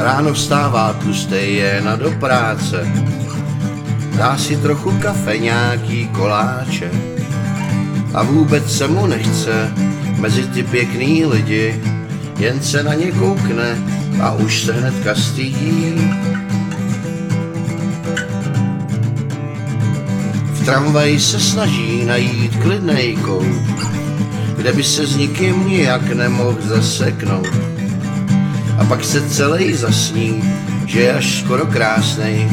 Ráno vstává tlustej jena do práce, dá si trochu kafe, nějaký koláče a vůbec se mu nechce mezi ty pěkný lidi, jen se na ně koukne a už se hnedka stydí. V tramvaji se snaží najít klidnej kout, kde by se s nikým nijak nemohl zaseknout. A pak se celý zasní, že je až skoro krásnej,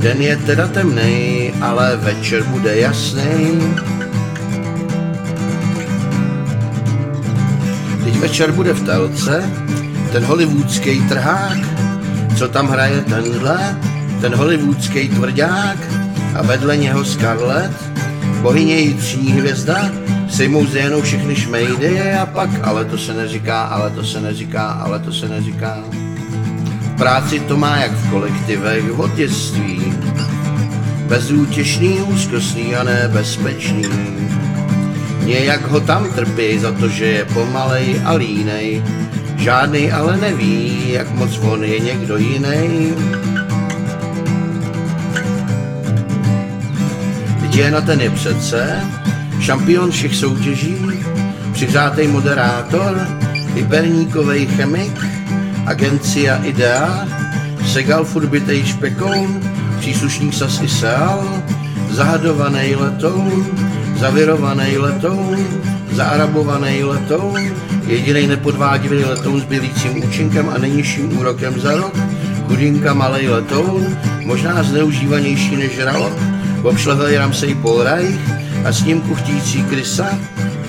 den je teda temnej, ale večer bude jasný. Teď večer bude v telce, ten hollywoodský trhák, co tam hraje tenhle, ten hollywoodský tvrdák a vedle něho Scarlett, bohyně jitřní hvězda, sejmou z jenom všechny šmejdy a pak, ale to se neříká, ale to se neříká, ale to se neříká. V práci to má jak v kolektivech od dětství, bezútěšný, úzkostný a nebezpečný. Nějak ho tam trpí za to, že je pomalej a línej, žádný ale neví, jak moc on je někdo jiný. Teď na ten je přece, šampion všech soutěží, přihřátej moderátor, hyperníkovej chemik, agencia Idea, segal furt bytej špekoun, příslušník SAS i SEAL, zahadovaný letoun, zavirovaný letoun, zaarabovaný letoun, jediný nepodvádivý letoun s bělícím účinkem a nejnižším úrokem za rok, chudinka malej letoun, možná zneužívanější než ralok, obšlehlej Ramsey Polreich a s ním kuchtící krysa,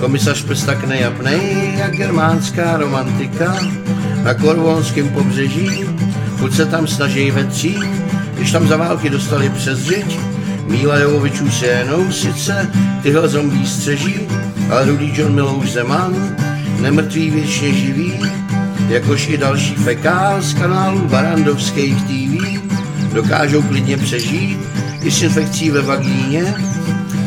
komisař pes tak nejapnej, jak germánská romantika, na korvonském pobřeží, furt se tam snaží vetřít, když tam za války dostali přes řeč, Míla Jovovičů se jenom sice tyhle zombí střeží, ale Rudy John Milouš Zeman, nemrtvý věčně živý, jakož i další fekál z kanálu Barandovských TV, dokážou klidně přežít i s infekcí ve vagíně,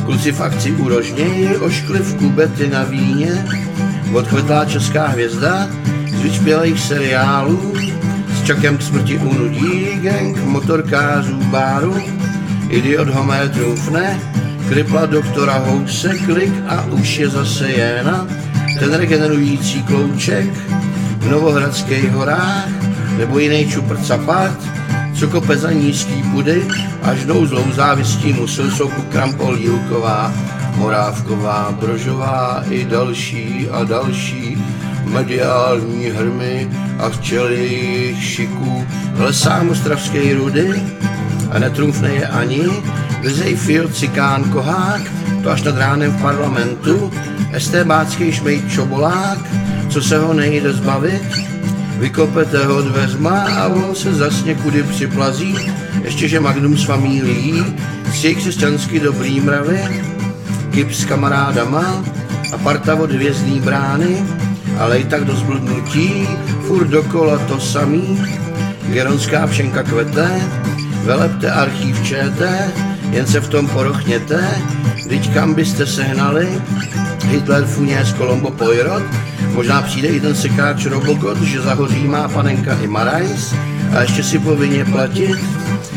kluci v akci u Rožněji oškli v kubety na víně, odchvetlá česká hvězda z vyčpělých seriálů, s čakem k smrti unudí gang motorkářů báru, idiot Homer trůfne, kripla doktora House, klik a už je zase jena, ten regenerující klouček v Novohradských horách, nebo jiný čupr capat, co kope za nízký pudy, až nouzlou závistí musel soku Krampol Jílková, Morávková, Brožová i další a další mediální hrmy a včely šiků, lesám ostravské rudy a netrumfne je ani. Fio Cikán Kohák, to až nad ránem v parlamentu, estébácký šmejt Čobolák, co se ho nejde zbavit, vykopete ho dveřma a on se zas někudy připlazí, ještě že Magnum s familií, si křesťansky dobrý mravy, kip s kamarádama a parta od hvězdný brány, ale i tak do zbludnutí, furt dokola to samý, Geronská pšenka kvete, velepte archív ČT, jen se v tom porochněte, teď kam byste sehnali, Hitler, Funěs, Kolombo, Poirot, možná přijde i ten sekáč Robokot, že zahoří má panenka i Marais a ještě si povinně platit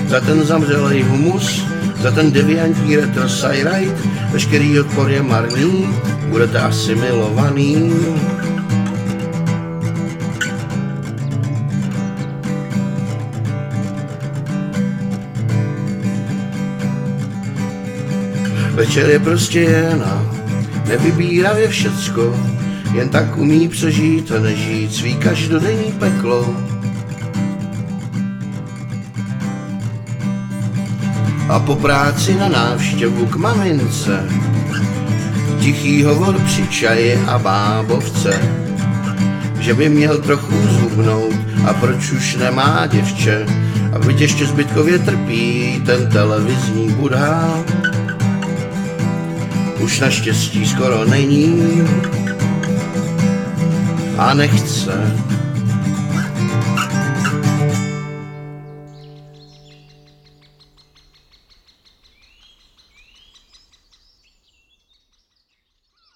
za ten zamřelý humus, za ten deviantní retro Cyrite, veškerý odpor je marný, budete asimilovaný. Večer je prostě jen nevybíravě všecko, jen tak umí přežít a nežít svý každodenní peklo. A po práci na návštěvu k mamince, tichý hovor při čaji a bábovce, že by měl trochu zhubnout a proč už nemá děvče, a byť ještě zbytkově trpí ten televizní budhál už naštěstí skoro není a nechce